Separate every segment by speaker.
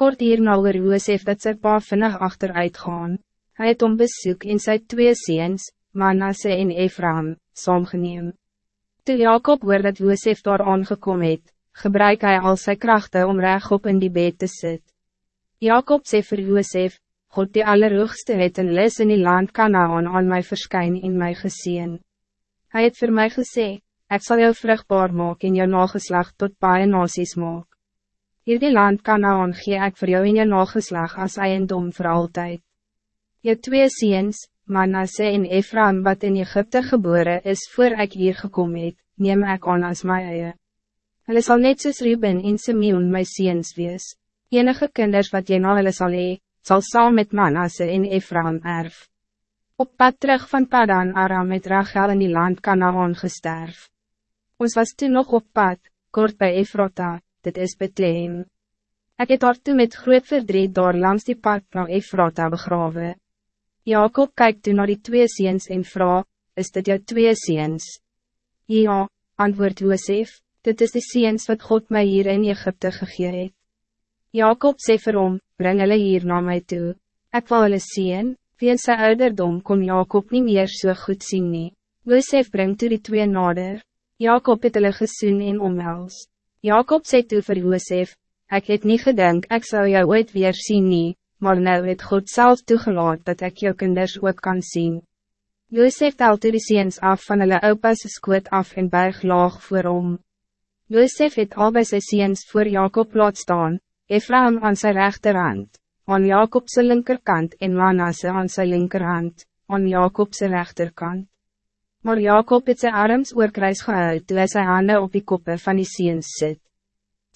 Speaker 1: Kort hierna oor Joosef dat sy pa vinnig achteruit gaan. Hy het om besoek in sy twee seens, Manasse en Ephraim, saamgeneem. Toe Jacob hoor dat Joosef daar aangekom het, gebruik hij al sy krachten om rechtop in die bed te sit. Jacob sê vir Joosef, God die Allerhoogste het een les in die land Kanaan aan my verskyn en my gezien. Hij het voor mij gesê, ik zal jou vruchtbaar maken en jou nageslag tot baie nasies maak. Hierdie land Kanaan gee ek vir jou en jou nageslag as eiendom voor altijd. Je twee ziens, Manasse en Ephraim wat in Egypte geboren is voor ik hier gekomen het, neem ek aan as my eie. Hulle sal net soos Ruben en Simeon my ziens wees. Enige kinders wat jy na hulle sal hee, sal saam met Manasse en Ephraim erf. Op pad terug van Padan Aram met Rachel in die land Kanaan gesterf. Ons was toen nog op pad, kort bij Efrota, dit is Bethlehem. Ik het daar toe met groot verdriet door langs die pad na Efrata begrawe. Jacob kijkt toen naar die twee ziens en vrouw, is dit jou twee ziens? Ja, antwoord Joseph, dit is de ziens wat God mij hier in Egypte gegee het. Jacob sê vir hom, bring hulle hier naar mij toe. Ik wil hulle zien, wie in sy ouderdom kon Jacob niet meer so goed zien nie. Joseph brengt toe die twee nader. Jacob het hulle gesoen en omhels. Jacob zei toe vir Joosef, ik het niet gedink ik zou jou ooit weer zien nie, maar nou het God zelf toegelaat dat ik jou kinders ook kan zien. Joosef tel toe die seens af van hulle opa's skoot af en berg laag voor hom. Joosef het al by sy seens voor Jacob laat staan, Ephraim aan sy rechterhand, aan Jacob sy linkerkant en Manasse aan sy linkerhand, aan Jacob sy rechterkant. Maar Jacob het zijn arms oorkruis gehou toe hy sy hande op die koppe van die seens sit.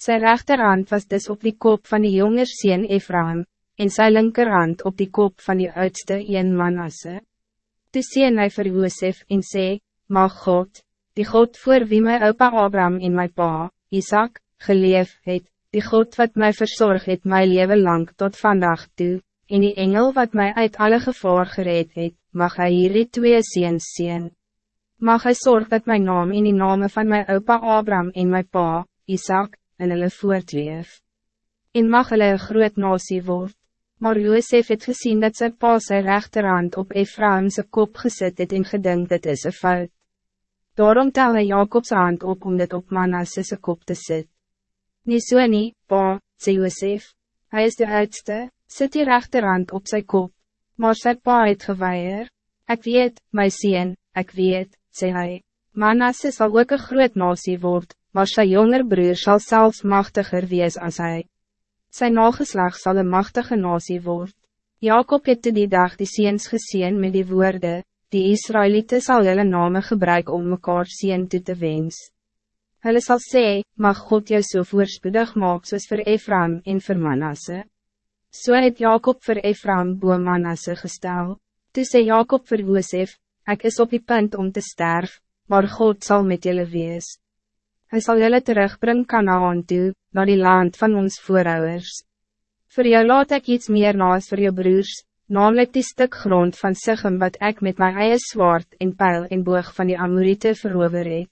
Speaker 1: Sy rechterhand was dus op die kop van die jonger seen Ephraim, en sy linkerhand op die kop van die oudste een Manasse. Toe sien hy vir Joosef en sê, Mag God, die God voor wie my opa Abraham en my pa, Isaac, geleef het, die God wat mij verzorg het my leven lang tot vandaag toe, en die engel wat mij uit alle gevaar gereed het, mag hy hierdie twee seens sien. Mag hij zorg dat mijn naam in die namen van mijn opa Abraham en mijn pa, Isaac, en hulle voortleef. En mag hulle een groot nasie word. Maar Joseph het gezien dat zijn pa sy rechterhand op Ephraim's kop gezet het en gedink dit is een fout. Daarom tel hy Jacob's hand op om dit op Manasse's kop te zetten. Nie so nie, pa, sê Joseph, hij is de oudste, zet die rechterhand op zijn kop, maar sy pa het geweier. Ik weet, my sien, ik weet, sê hy, Manasse sal ook een groot nasie word, maar sy jonger broer zal zelfs machtiger wees als hij. Zijn nageslag zal een machtige nasie word. Jacob het die dag die seens geseen met die woorden, die Israëlieten zal hulle name gebruik om mekaar seen toe te wens. Hulle sal sê, mag God jou so voorspoedig maak soos vir Ephraim en vir Manasse. So het Jacob vir Ephraim boe Manasse gestel. Toe sê Jacob vir Joseph, Ik is op die punt om te sterven, maar God zal met jullie wees. Hij zal jullie terugbrengen Kanaan toe, naar die land van ons voorouders. Voor jou laat ik iets meer naast voor je broers, namelijk die stuk grond van Sichem wat ik met mijn eigen zwaard en pijl en boog van die Amorite verover het.